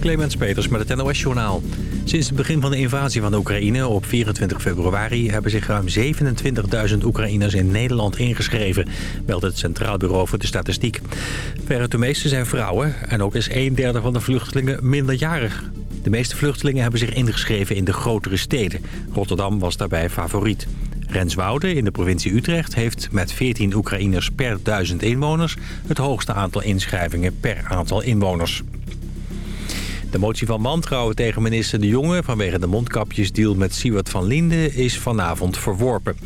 Clemens Peters met het NOS-journaal. Sinds het begin van de invasie van de Oekraïne op 24 februari... hebben zich ruim 27.000 Oekraïners in Nederland ingeschreven... meldt het Centraal Bureau voor de Statistiek. Verre de meeste zijn vrouwen en ook is een derde van de vluchtelingen minderjarig. De meeste vluchtelingen hebben zich ingeschreven in de grotere steden. Rotterdam was daarbij favoriet. Renswoude in de provincie Utrecht heeft met 14 Oekraïners per duizend inwoners... het hoogste aantal inschrijvingen per aantal inwoners. De motie van wantrouwen tegen minister De Jonge... vanwege de mondkapjesdeal met Siewert van Linden is vanavond verworpen.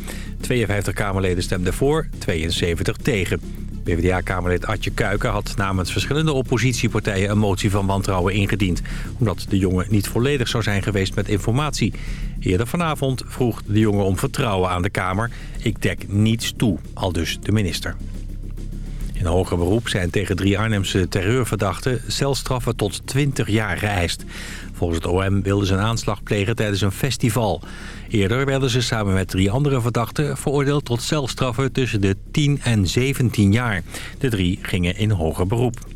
52 Kamerleden stemden voor, 72 tegen. PvdA-kamerlid Adje Kuiken had namens verschillende oppositiepartijen... een motie van wantrouwen ingediend... omdat De Jonge niet volledig zou zijn geweest met informatie. Eerder vanavond vroeg De Jonge om vertrouwen aan de Kamer. Ik dek niets toe, al dus de minister. In hoger beroep zijn tegen drie Arnhemse terreurverdachten celstraffen tot 20 jaar geëist. Volgens het OM wilden ze een aanslag plegen tijdens een festival. Eerder werden ze samen met drie andere verdachten veroordeeld tot celstraffen tussen de 10 en 17 jaar. De drie gingen in hoger beroep.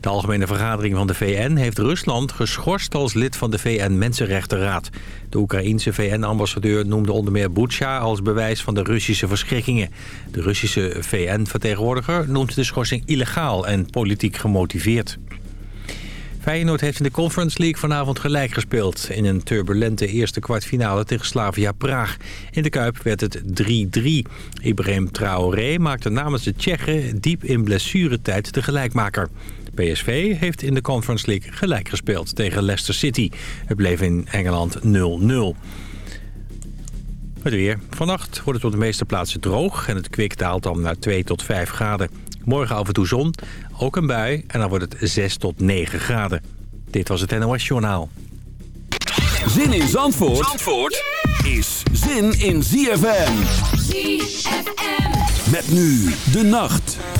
De Algemene Vergadering van de VN heeft Rusland geschorst als lid van de VN-Mensenrechtenraad. De Oekraïense VN-ambassadeur noemde onder meer Butsja als bewijs van de Russische verschrikkingen. De Russische VN-vertegenwoordiger noemt de schorsing illegaal en politiek gemotiveerd. Feyenoord heeft in de Conference League vanavond gelijk gespeeld... in een turbulente eerste kwartfinale tegen Slavia Praag. In de Kuip werd het 3-3. Ibrahim Traoré maakte namens de Tsjechen diep in blessuretijd de gelijkmaker. PSV heeft in de Conference League gelijk gespeeld tegen Leicester City. Het bleef in Engeland 0-0. Het weer. Vannacht wordt het op de meeste plaatsen droog... en het kwik daalt dan naar 2 tot 5 graden. Morgen af en toe zon, ook een bui en dan wordt het 6 tot 9 graden. Dit was het NOS Journaal. Zin in Zandvoort, Zandvoort is zin in ZFM. ZFM. Met nu de nacht.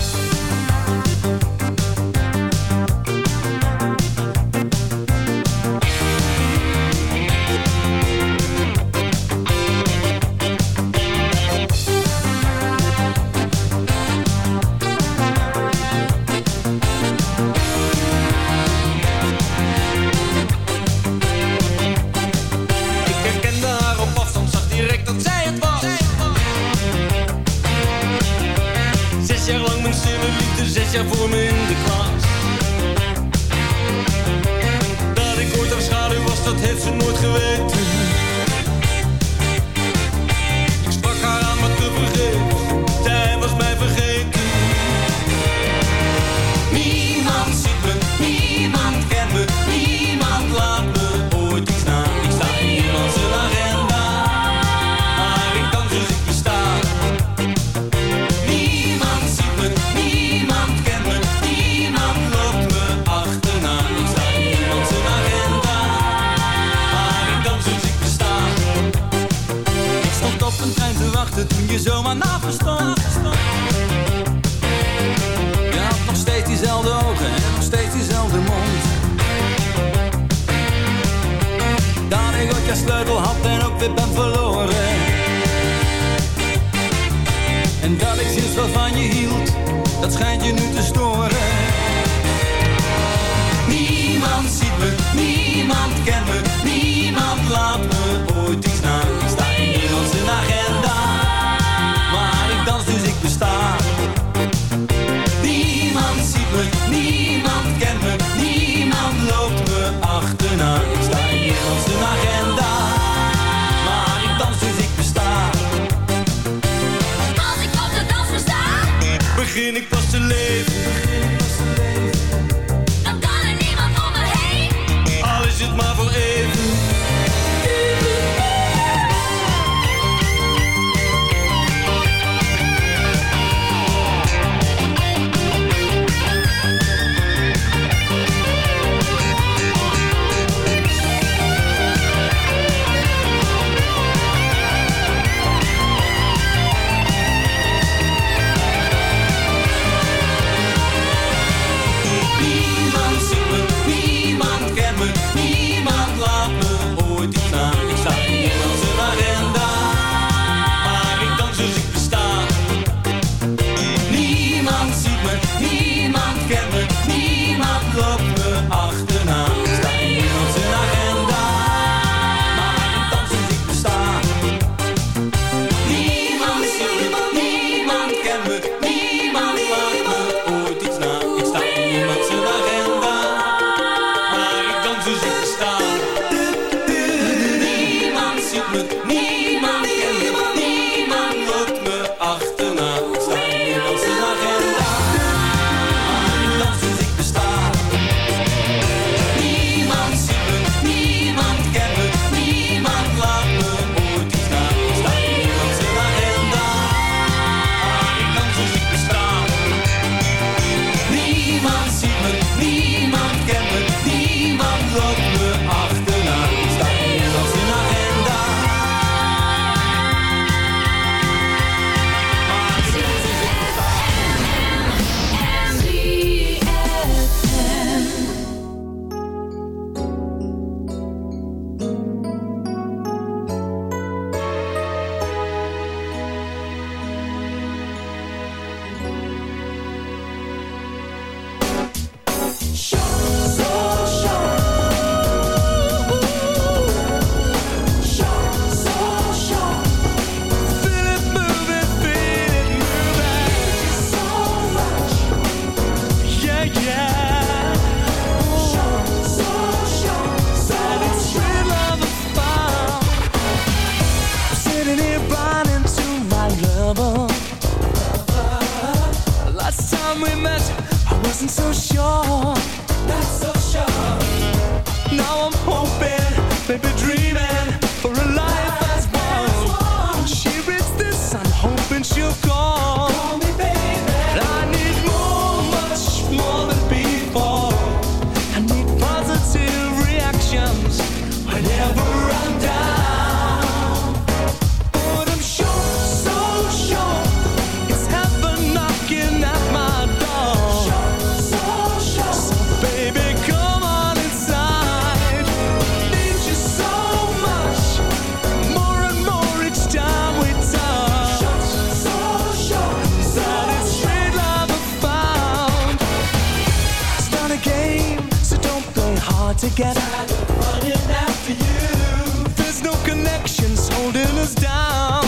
Game, so don't play hard to get. Running after you. There's no connections holding us down.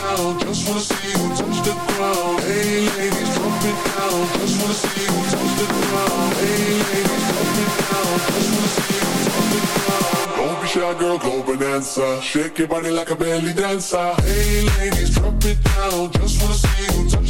Just wanna see you touch the ground. Hey, ladies, drop it down. Just wanna see you touch the ground. Hey, ladies, drop it down. Just wanna see you touch the ground. Don't be shy, girl, go bonanza. Shake your body like a belly dancer. Hey, ladies, drop it down. Just wanna see touch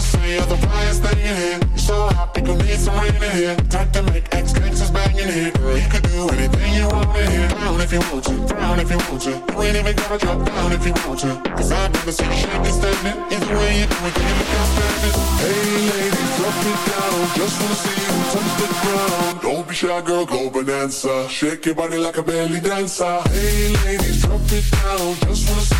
Say you're the brightest thing in here. You're so hot, people need some rain in here. Time to make X gangsters bang in here. Girl, you could do anything you want in here. Down if you want to, down if you want to. You ain't even gotta drop down if you want to. Cause I've never seen you shaking standing. Either way you do it, can you look outstanding? Hey ladies, drop it down. Just wanna see you touch the ground. Don't be shy, girl, go bonanza. Shake your body like a belly dancer. Hey ladies, drop it down. Just wanna see you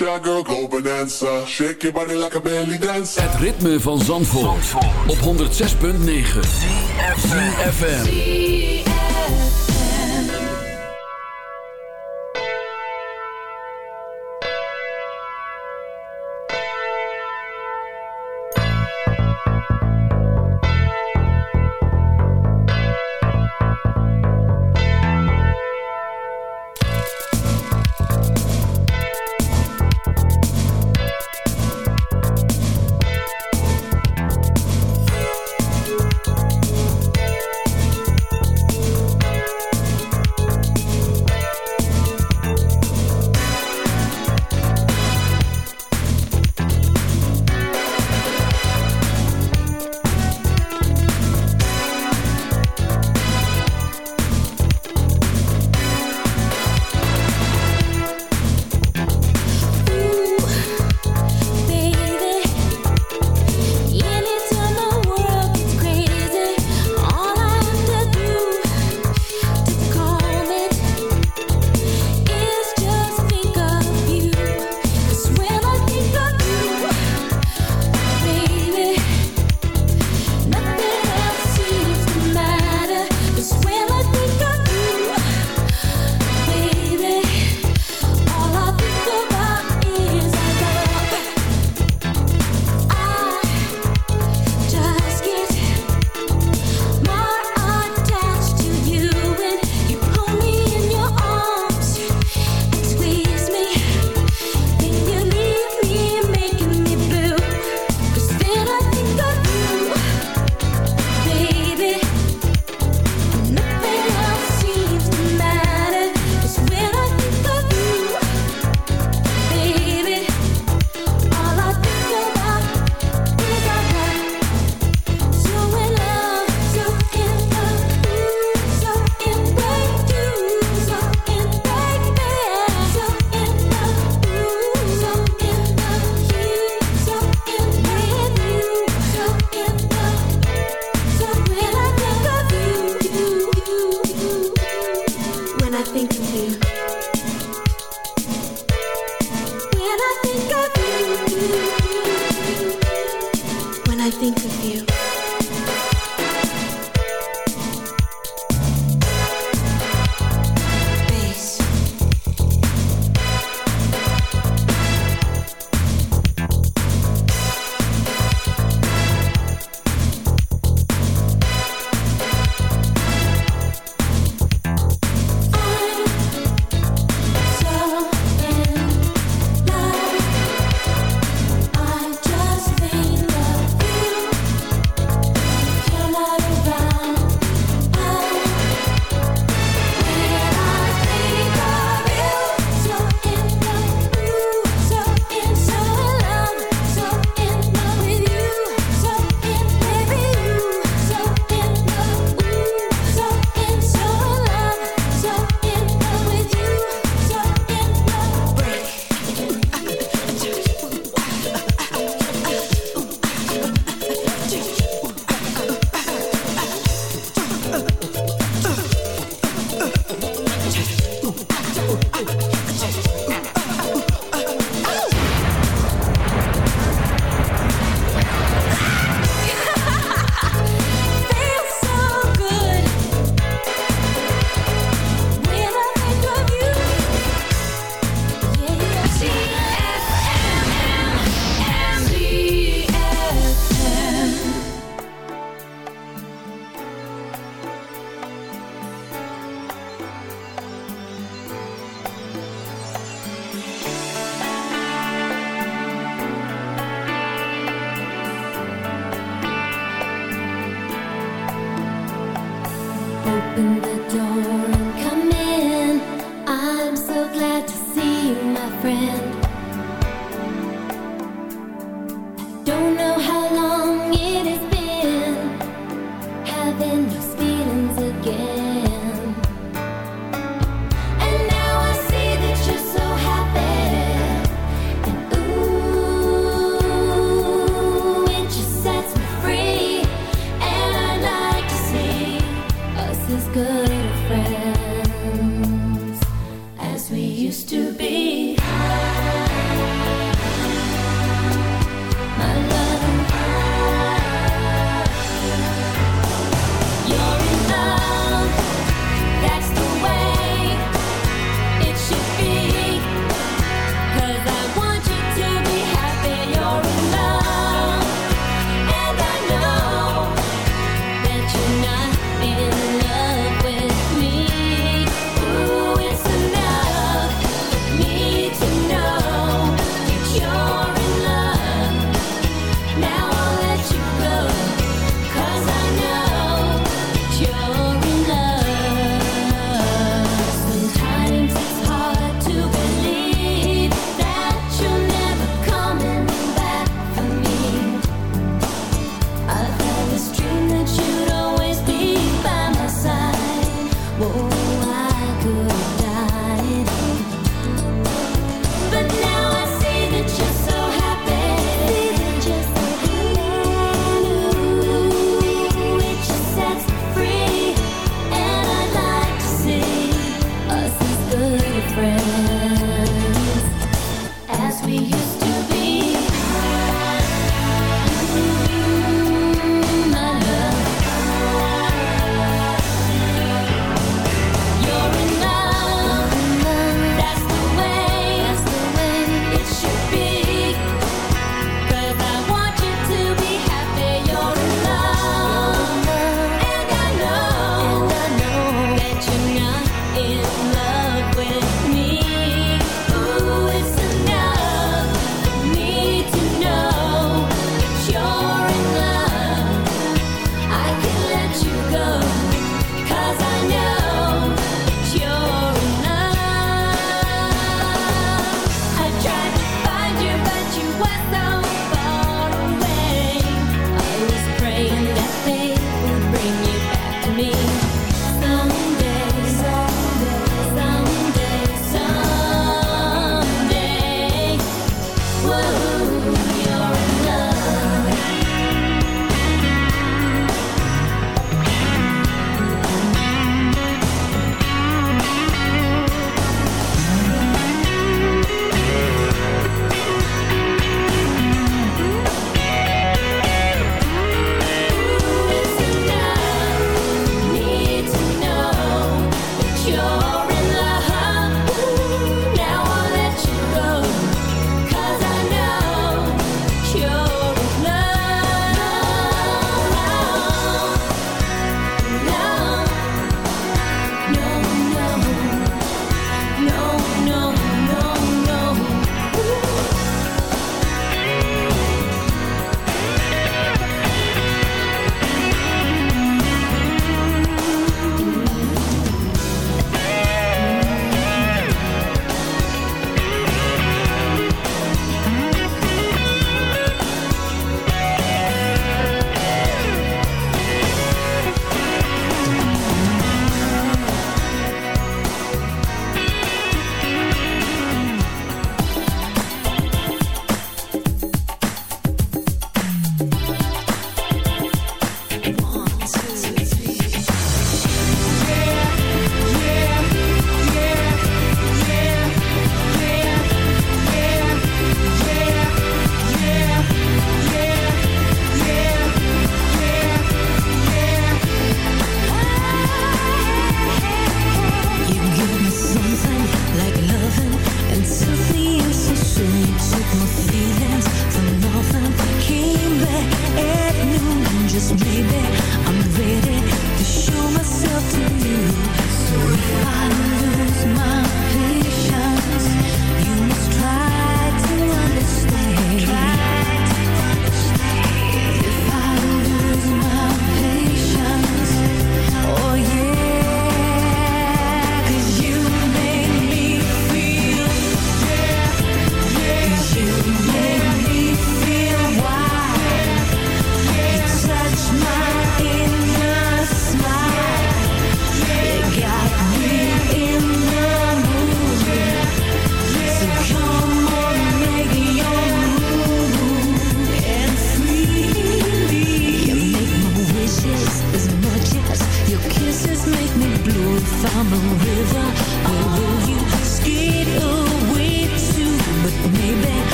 Shy, girl, go bonanza. Shake your body like a belly dancer. Het ritme van Zandvoort, op 106.9 FM.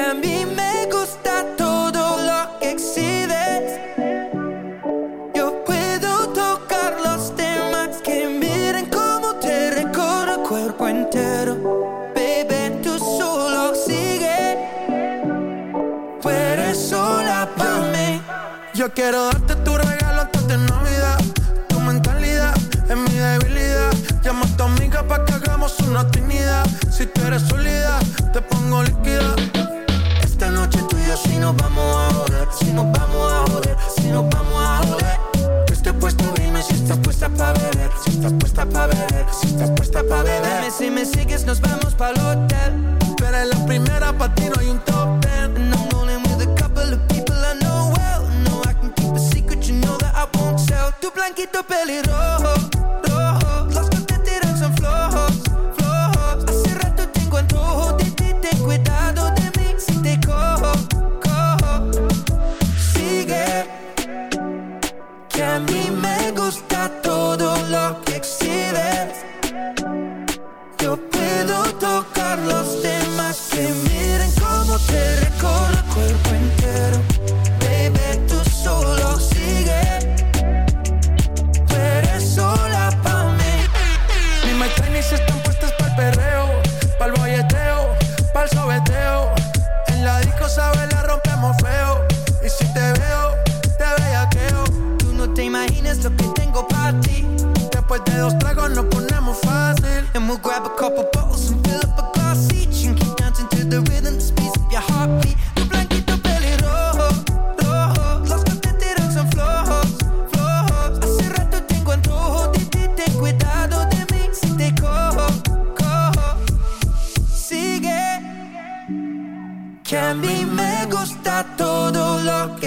a mí me gusta todo lo que exhibes. Yo puedo tocar los temas que miren como te recorre el cuerpo entero. Baby, tú solo sigue. Tú sola para. Yo quiero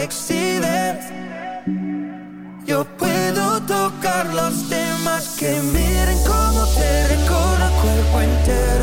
excedes. Yo puedo tocar los temas que miren cómo te recorre el cuerpo entero.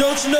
Don't you know?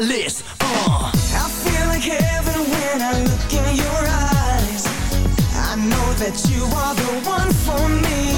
List. Uh. I feel like heaven when I look in your eyes. I know that you are the one for me.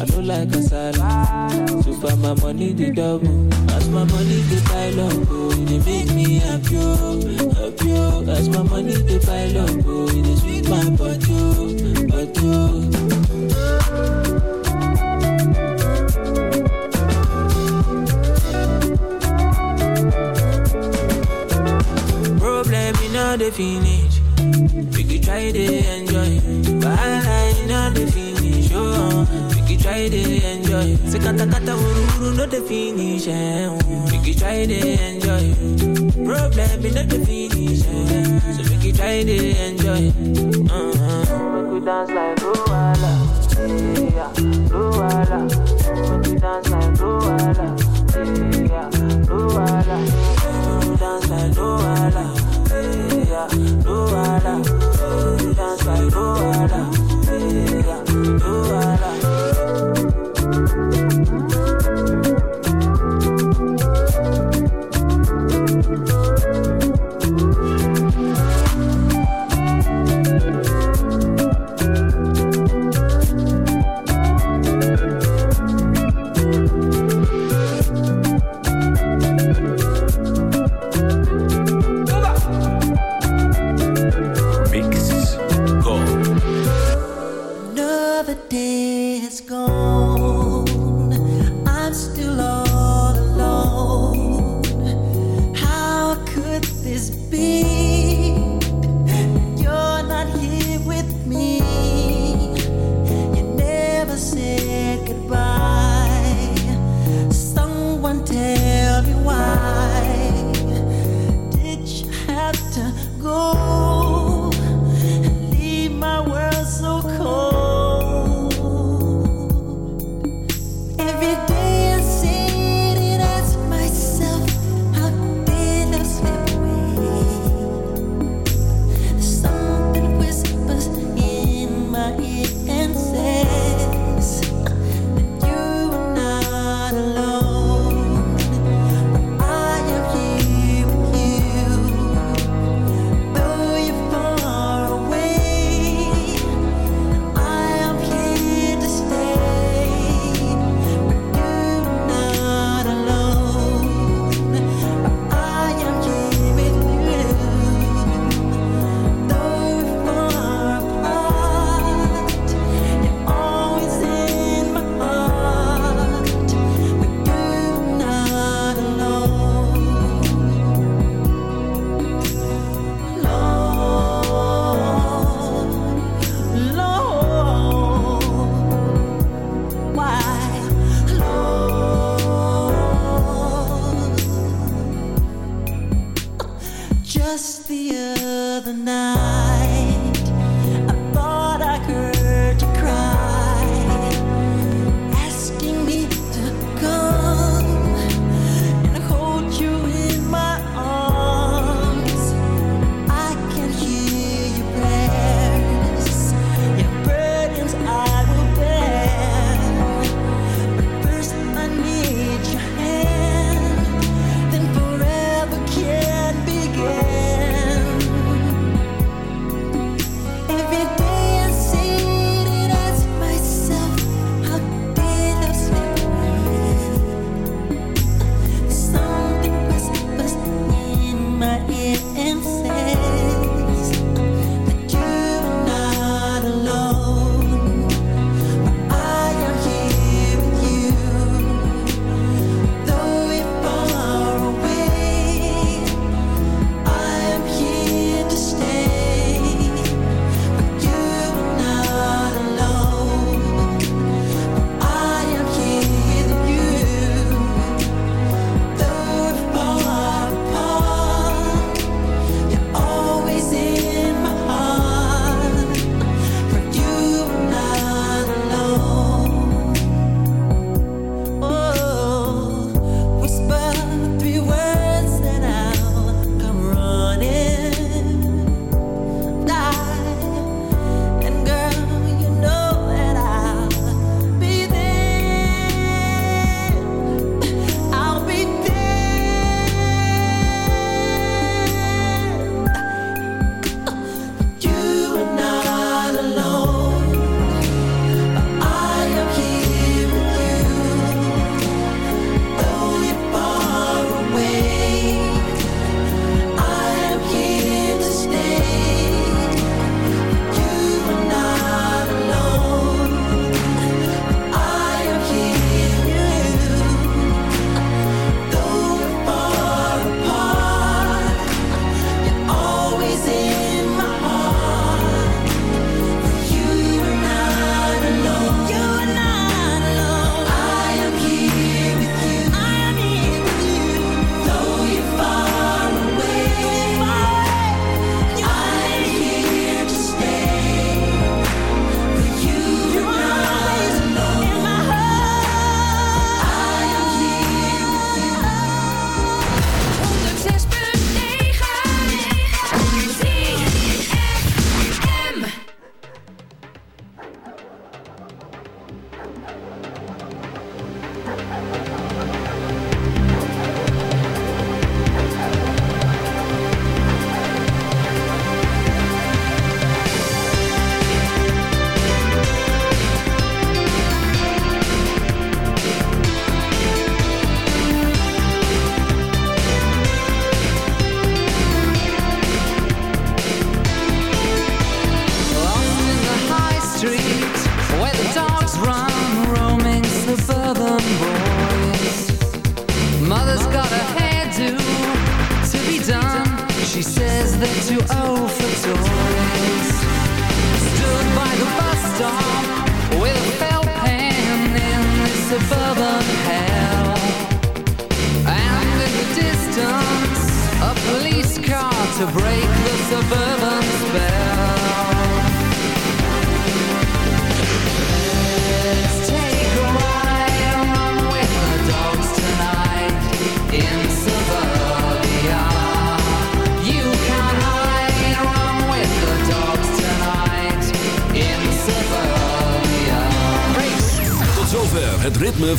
I don't like kasala, so far my money the double. As my money the pile up, oh, it make me happy, oh, happy. oh. As my money the pile up, oh, it sweet my body, oh, oh. Problem in all the finish. Make you try to enjoy. While I know the finish. Oh, try to enjoy. Say kata kata uru uru no the finish. Make you try to enjoy. Problem in the finish. So make you try to enjoy. Uh-huh. Make we dance like Luala. Yeah, Luala. Make we dance like Luala. Yeah, Luala. Make we dance like Luala. Yeah, we dance like Luala. Yeah, Luala.